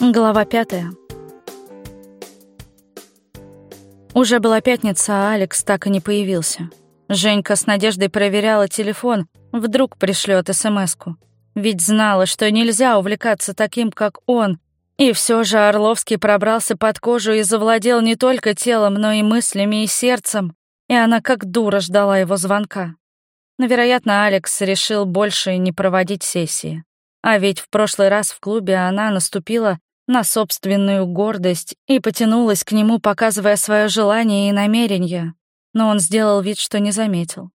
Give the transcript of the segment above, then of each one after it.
Глава пятая. Уже была пятница, а Алекс так и не появился. Женька с надеждой проверяла телефон, вдруг пришлет СМСку. Ведь знала, что нельзя увлекаться таким, как он. И все же Орловский пробрался под кожу и завладел не только телом, но и мыслями и сердцем. И она как дура ждала его звонка. Но, вероятно, Алекс решил больше не проводить сессии. А ведь в прошлый раз в клубе она наступила на собственную гордость и потянулась к нему, показывая свое желание и намерение. Но он сделал вид, что не заметил.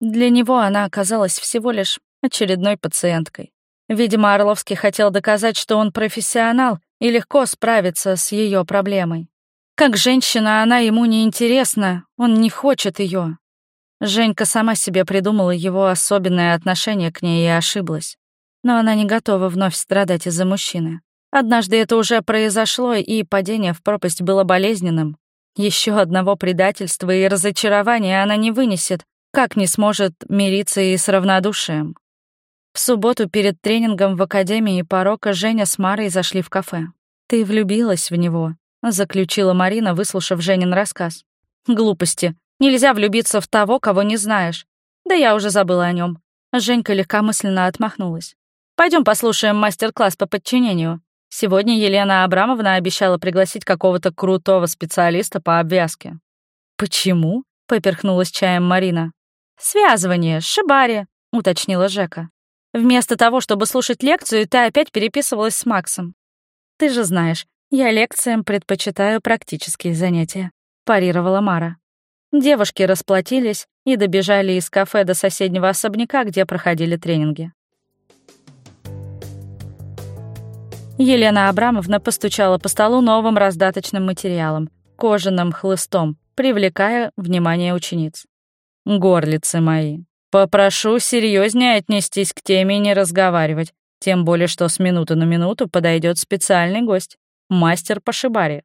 Для него она оказалась всего лишь очередной пациенткой. Видимо, Орловский хотел доказать, что он профессионал и легко справится с ее проблемой. Как женщина она ему не интересна, он не хочет ее. Женька сама себе придумала его особенное отношение к ней и ошиблась. Но она не готова вновь страдать из-за мужчины. Однажды это уже произошло, и падение в пропасть было болезненным. Еще одного предательства и разочарования она не вынесет, как не сможет мириться и с равнодушием. В субботу перед тренингом в Академии порока Женя с Марой зашли в кафе. «Ты влюбилась в него», — заключила Марина, выслушав Женин рассказ. «Глупости. Нельзя влюбиться в того, кого не знаешь. Да я уже забыла о нем. Женька легкомысленно отмахнулась. Пойдем послушаем мастер-класс по подчинению. Сегодня Елена Абрамовна обещала пригласить какого-то крутого специалиста по обвязке. «Почему?» — поперхнулась чаем Марина. «Связывание, шибари», — уточнила Жека. «Вместо того, чтобы слушать лекцию, ты опять переписывалась с Максом. Ты же знаешь, я лекциям предпочитаю практические занятия», — парировала Мара. Девушки расплатились и добежали из кафе до соседнего особняка, где проходили тренинги. Елена Абрамовна постучала по столу новым раздаточным материалом, кожаным хлыстом, привлекая внимание учениц. «Горлицы мои, попрошу серьезнее отнестись к теме и не разговаривать, тем более что с минуты на минуту подойдет специальный гость, мастер по шибаре.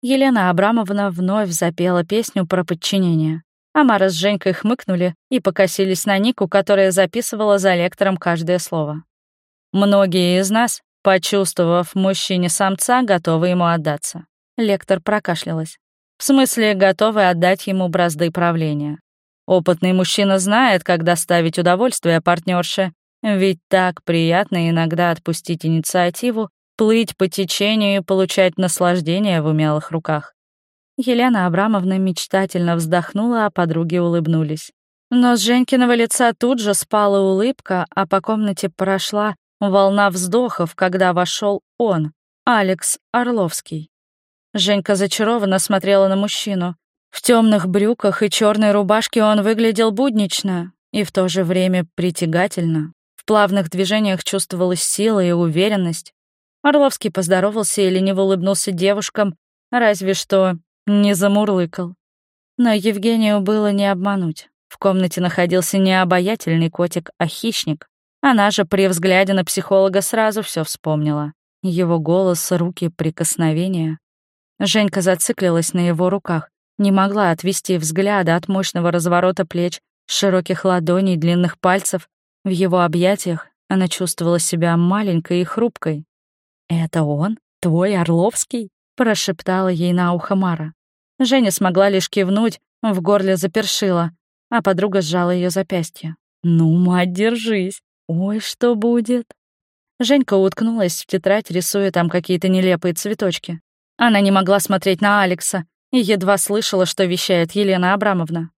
Елена Абрамовна вновь запела песню про подчинение. Амара с Женькой хмыкнули и покосились на Нику, которая записывала за лектором каждое слово. «Многие из нас, почувствовав мужчине самца, готовы ему отдаться». Лектор прокашлялась. «В смысле, готовы отдать ему бразды правления. Опытный мужчина знает, как доставить удовольствие партнерше, ведь так приятно иногда отпустить инициативу плыть по течению и получать наслаждение в умелых руках. Елена Абрамовна мечтательно вздохнула, а подруги улыбнулись. Но с Женькиного лица тут же спала улыбка, а по комнате прошла волна вздохов, когда вошел он, Алекс Орловский. Женька зачарованно смотрела на мужчину. В темных брюках и черной рубашке он выглядел буднично и в то же время притягательно. В плавных движениях чувствовалась сила и уверенность. Орловский поздоровался и лениво улыбнулся девушкам, разве что не замурлыкал. Но Евгению было не обмануть. В комнате находился не обаятельный котик, а хищник. Она же при взгляде на психолога сразу все вспомнила. Его голос, руки, прикосновения. Женька зациклилась на его руках, не могла отвести взгляда от мощного разворота плеч, широких ладоней, длинных пальцев. В его объятиях она чувствовала себя маленькой и хрупкой. «Это он? Твой Орловский?» — прошептала ей на ухо Мара. Женя смогла лишь кивнуть, в горле запершила, а подруга сжала ее запястье. «Ну, мать, держись! Ой, что будет?» Женька уткнулась в тетрадь, рисуя там какие-то нелепые цветочки. Она не могла смотреть на Алекса и едва слышала, что вещает Елена Абрамовна.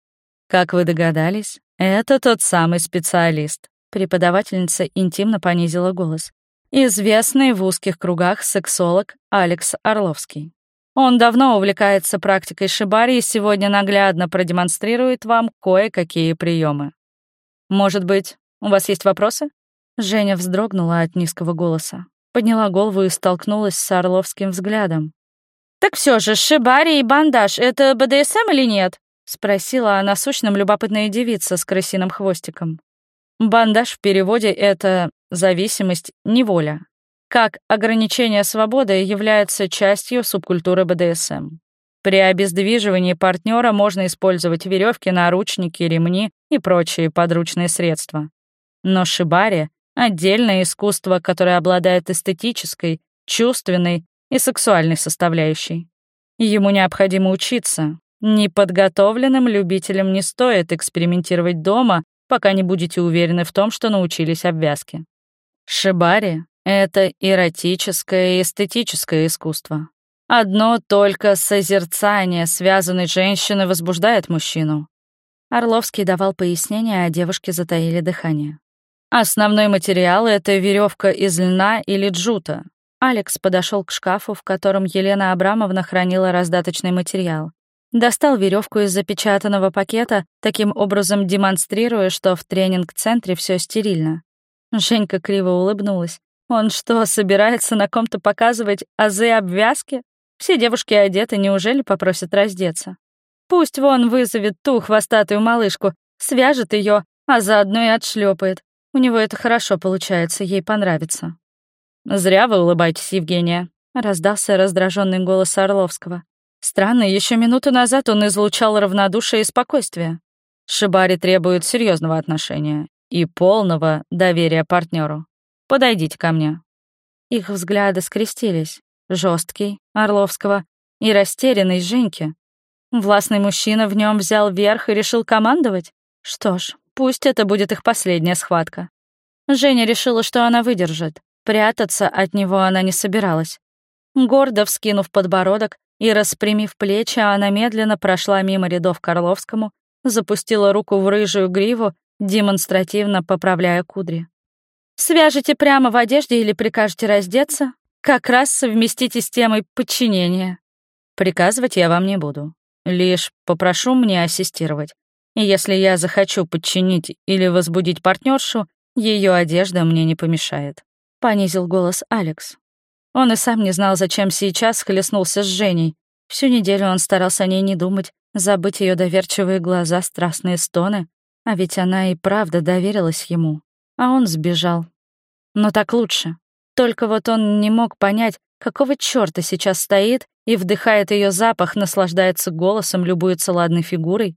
«Как вы догадались, это тот самый специалист», преподавательница интимно понизила голос известный в узких кругах сексолог Алекс Орловский. Он давно увлекается практикой шибари и сегодня наглядно продемонстрирует вам кое-какие приемы. Может быть, у вас есть вопросы? Женя вздрогнула от низкого голоса, подняла голову и столкнулась с Орловским взглядом. «Так все же, шибари и бандаж — это БДСМ или нет?» — спросила она сущным любопытная девица с крысиным хвостиком. Бандаж в переводе — это зависимость, неволя. Как ограничение свободы является частью субкультуры БДСМ. При обездвиживании партнера можно использовать веревки, наручники, ремни и прочие подручные средства. Но шибари — отдельное искусство, которое обладает эстетической чувственной и сексуальной составляющей. Ему необходимо учиться. Неподготовленным любителям не стоит экспериментировать дома, пока не будете уверены в том, что научились обвязке. Шибари — это эротическое и эстетическое искусство. Одно только созерцание связанной женщины возбуждает мужчину. Орловский давал пояснения, а девушки затаили дыхание. Основной материал — это веревка из льна или джута. Алекс подошел к шкафу, в котором Елена Абрамовна хранила раздаточный материал. Достал веревку из запечатанного пакета, таким образом демонстрируя, что в тренинг-центре все стерильно. Женька криво улыбнулась. Он что, собирается на ком-то показывать азы обвязки? Все девушки одеты, неужели попросят раздеться? Пусть вон вызовет ту хвостатую малышку, свяжет ее, а заодно и отшлепает. У него это хорошо получается, ей понравится. «Зря вы улыбаетесь, Евгения», — раздался раздраженный голос Орловского. Странно, еще минуту назад он излучал равнодушие и спокойствие. Шибари требует серьезного отношения и полного доверия партнеру. Подойдите ко мне. Их взгляды скрестились. Жесткий, Орловского, и растерянный Женьки. Властный мужчина в нем взял верх и решил командовать? Что ж, пусть это будет их последняя схватка. Женя решила, что она выдержит. Прятаться от него она не собиралась. Гордо вскинув подбородок и распрямив плечи, она медленно прошла мимо рядов к Орловскому, запустила руку в рыжую гриву, демонстративно поправляя кудри. «Свяжете прямо в одежде или прикажете раздеться? Как раз совместите с темой подчинения. Приказывать я вам не буду. Лишь попрошу мне ассистировать. И если я захочу подчинить или возбудить партнершу, ее одежда мне не помешает. Понизил голос Алекс. Он и сам не знал, зачем сейчас хлестнулся с Женей. Всю неделю он старался о ней не думать, забыть ее доверчивые глаза, страстные стоны. А ведь она и правда доверилась ему. А он сбежал. Но так лучше. Только вот он не мог понять, какого чёрта сейчас стоит и вдыхает ее запах, наслаждается голосом, любуется ладной фигурой.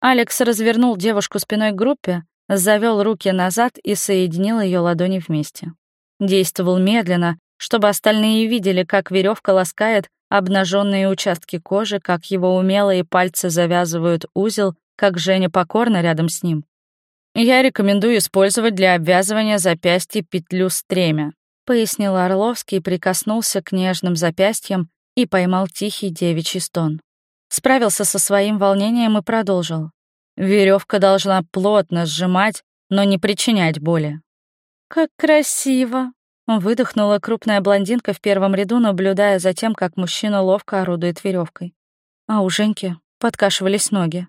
Алекс развернул девушку спиной к группе, завел руки назад и соединил ее ладони вместе. Действовал медленно, чтобы остальные видели, как веревка ласкает обнаженные участки кожи, как его умелые пальцы завязывают узел, как Женя покорно рядом с ним. Я рекомендую использовать для обвязывания запястья петлю стремя пояснил Орловский, прикоснулся к нежным запястьям и поймал тихий девичий стон. Справился со своим волнением и продолжил. Веревка должна плотно сжимать, но не причинять боли. «Как красиво!» — выдохнула крупная блондинка в первом ряду, наблюдая за тем, как мужчина ловко орудует веревкой. А у Женьки подкашивались ноги.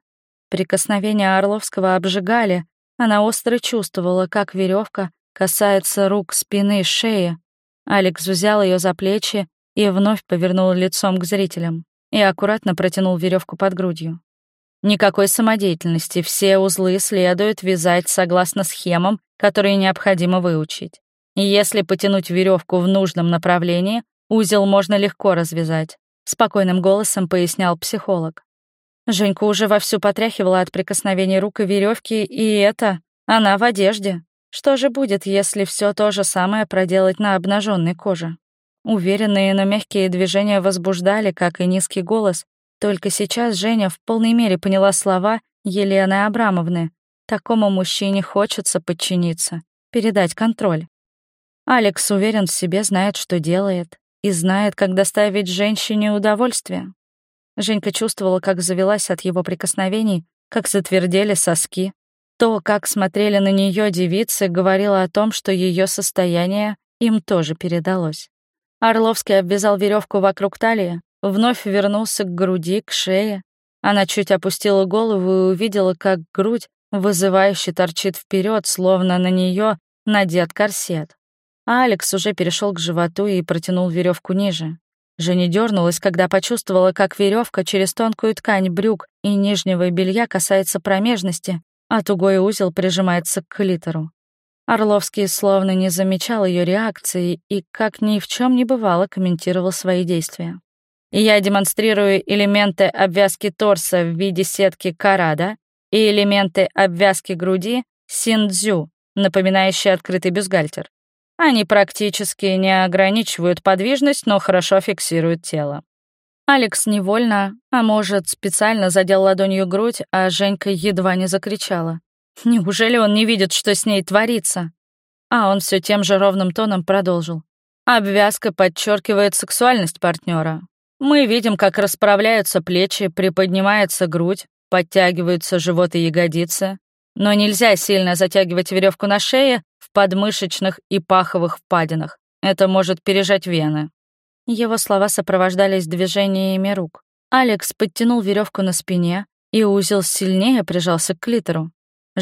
Прикосновения Орловского обжигали, она остро чувствовала, как веревка касается рук, спины, шеи. Алекс взял ее за плечи и вновь повернул лицом к зрителям и аккуратно протянул веревку под грудью. Никакой самодеятельности, все узлы следует вязать согласно схемам, которые необходимо выучить. И если потянуть веревку в нужном направлении, узел можно легко развязать, спокойным голосом пояснял психолог. Женьку уже вовсю потряхивала от прикосновений рук и веревки, и это она в одежде. Что же будет, если все то же самое проделать на обнаженной коже? Уверенные, но мягкие движения возбуждали, как и низкий голос. Только сейчас Женя в полной мере поняла слова Елены Абрамовны. Такому мужчине хочется подчиниться, передать контроль. Алекс уверен в себе, знает, что делает, и знает, как доставить женщине удовольствие. Женька чувствовала, как завелась от его прикосновений, как затвердели соски, то, как смотрели на нее девицы, говорило о том, что ее состояние им тоже передалось. Орловский обвязал веревку вокруг талии, вновь вернулся к груди, к шее. Она чуть опустила голову и увидела, как грудь вызывающе торчит вперед, словно на нее надет корсет. А Алекс уже перешел к животу и протянул веревку ниже. Женя дернулась, когда почувствовала, как веревка через тонкую ткань брюк и нижнего белья касается промежности а тугой узел прижимается к клитору. Орловский словно не замечал ее реакции и, как ни в чем не бывало, комментировал свои действия. Я демонстрирую элементы обвязки торса в виде сетки карада и элементы обвязки груди синдзю, напоминающие открытый бюстгальтер. Они практически не ограничивают подвижность, но хорошо фиксируют тело. Алекс невольно, а может, специально задел ладонью грудь, а Женька едва не закричала. Неужели он не видит, что с ней творится? А он все тем же ровным тоном продолжил. Обвязка подчеркивает сексуальность партнера. Мы видим, как расправляются плечи, приподнимается грудь, подтягиваются живот и ягодицы. Но нельзя сильно затягивать веревку на шее в подмышечных и паховых впадинах. Это может пережать вены. Его слова сопровождались движениями рук. Алекс подтянул веревку на спине, и узел сильнее прижался к клитору.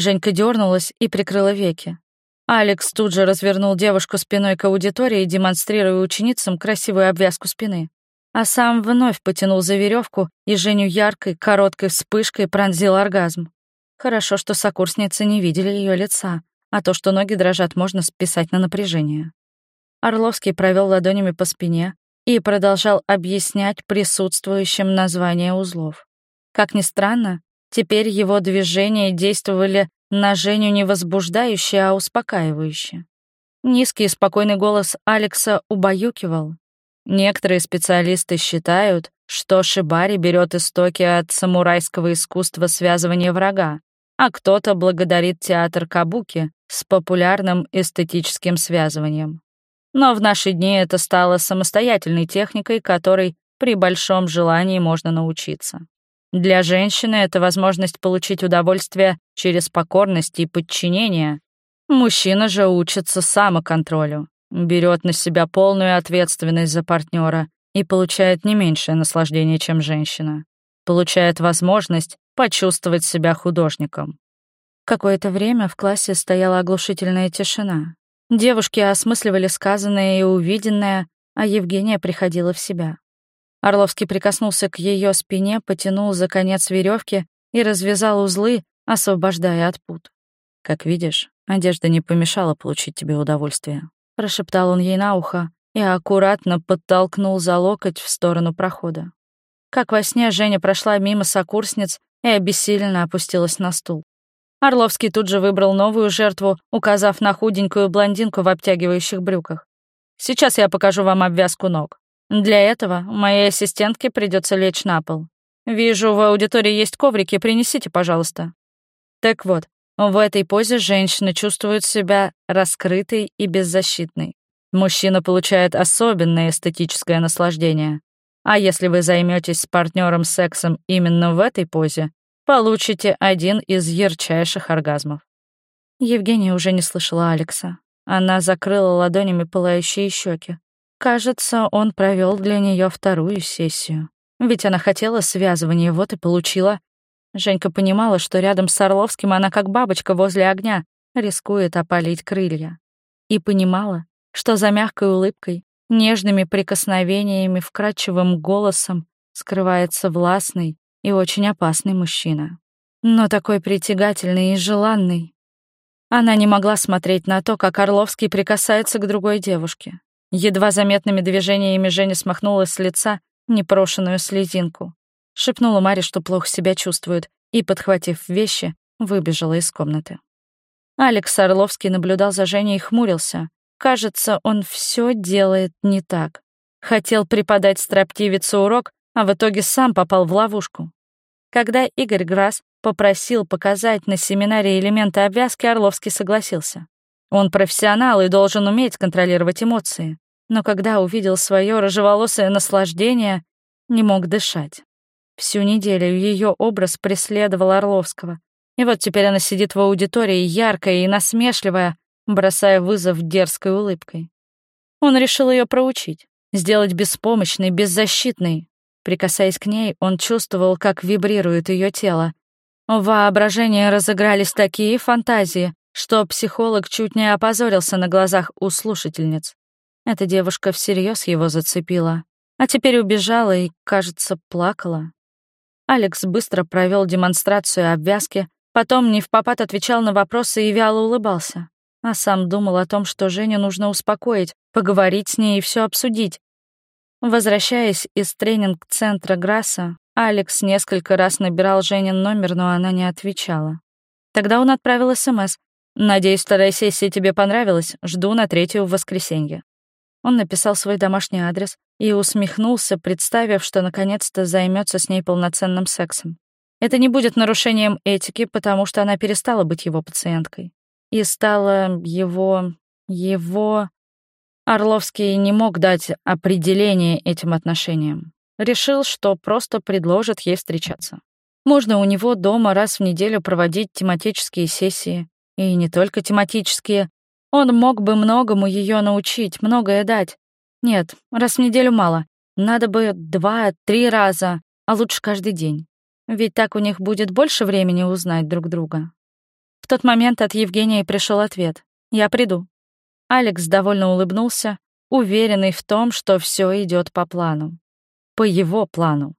Женька дернулась и прикрыла веки. Алекс тут же развернул девушку спиной к аудитории, демонстрируя ученицам красивую обвязку спины. А сам вновь потянул за веревку и Женю яркой, короткой вспышкой пронзил оргазм. Хорошо, что сокурсницы не видели ее лица, а то, что ноги дрожат, можно списать на напряжение. Орловский провел ладонями по спине и продолжал объяснять присутствующим название узлов. Как ни странно, теперь его движения действовали на Женю не возбуждающе, а успокаивающе. Низкий и спокойный голос Алекса убаюкивал. Некоторые специалисты считают, что шибари берет истоки от самурайского искусства связывания врага, а кто-то благодарит театр кабуки с популярным эстетическим связыванием. Но в наши дни это стало самостоятельной техникой, которой при большом желании можно научиться. Для женщины это возможность получить удовольствие через покорность и подчинение. Мужчина же учится самоконтролю, берет на себя полную ответственность за партнера и получает не меньшее наслаждение, чем женщина. Получает возможность почувствовать себя художником. Какое-то время в классе стояла оглушительная тишина. Девушки осмысливали сказанное и увиденное, а Евгения приходила в себя. Орловский прикоснулся к ее спине, потянул за конец веревки и развязал узлы, освобождая от пут. «Как видишь, одежда не помешала получить тебе удовольствие», — прошептал он ей на ухо и аккуратно подтолкнул за локоть в сторону прохода. Как во сне Женя прошла мимо сокурсниц и обессиленно опустилась на стул. Орловский тут же выбрал новую жертву, указав на худенькую блондинку в обтягивающих брюках. «Сейчас я покажу вам обвязку ног. Для этого моей ассистентке придется лечь на пол. Вижу, в аудитории есть коврики, принесите, пожалуйста. Так вот, в этой позе женщина чувствует себя раскрытой и беззащитной. Мужчина получает особенное эстетическое наслаждение. А если вы займетесь с партнером сексом именно в этой позе, получите один из ярчайших оргазмов. Евгения уже не слышала Алекса. Она закрыла ладонями пылающие щеки. Кажется, он провел для нее вторую сессию. Ведь она хотела связывания, вот и получила. Женька понимала, что рядом с Орловским она как бабочка возле огня, рискует опалить крылья. И понимала, что за мягкой улыбкой, нежными прикосновениями, вкрадчивым голосом скрывается властный и очень опасный мужчина. Но такой притягательный и желанный. Она не могла смотреть на то, как Орловский прикасается к другой девушке. Едва заметными движениями Женя смахнула с лица непрошенную слезинку. Шепнула Маре, что плохо себя чувствует, и, подхватив вещи, выбежала из комнаты. Алекс Орловский наблюдал за Женей и хмурился. Кажется, он все делает не так. Хотел преподать строптивице урок, а в итоге сам попал в ловушку. Когда Игорь Грасс попросил показать на семинаре элементы обвязки, Орловский согласился. Он профессионал и должен уметь контролировать эмоции. Но когда увидел свое рыжеволосое наслаждение, не мог дышать. Всю неделю ее образ преследовал Орловского. И вот теперь она сидит в аудитории, яркая и насмешливая, бросая вызов дерзкой улыбкой. Он решил ее проучить, сделать беспомощной, беззащитной. Прикасаясь к ней, он чувствовал, как вибрирует ее тело. В воображении разыгрались такие фантазии, что психолог чуть не опозорился на глазах у слушательниц. Эта девушка всерьез его зацепила, а теперь убежала и, кажется, плакала. Алекс быстро провел демонстрацию обвязки, потом не в попад отвечал на вопросы и вяло улыбался, а сам думал о том, что Женю нужно успокоить, поговорить с ней и все обсудить. Возвращаясь из тренинг-центра Грасса, Алекс несколько раз набирал Женин номер, но она не отвечала. Тогда он отправил СМС, Надеюсь, вторая сессия тебе понравилась. Жду на третью в воскресенье. Он написал свой домашний адрес и усмехнулся, представив, что наконец-то займется с ней полноценным сексом. Это не будет нарушением этики, потому что она перестала быть его пациенткой. И стала его... его... Орловский не мог дать определение этим отношениям. Решил, что просто предложит ей встречаться. Можно у него дома раз в неделю проводить тематические сессии. И не только тематические. Он мог бы многому ее научить, многое дать. Нет, раз в неделю мало. Надо бы два-три раза, а лучше каждый день. Ведь так у них будет больше времени узнать друг друга. В тот момент от Евгения пришел ответ. «Я приду». Алекс довольно улыбнулся, уверенный в том, что все идет по плану. По его плану.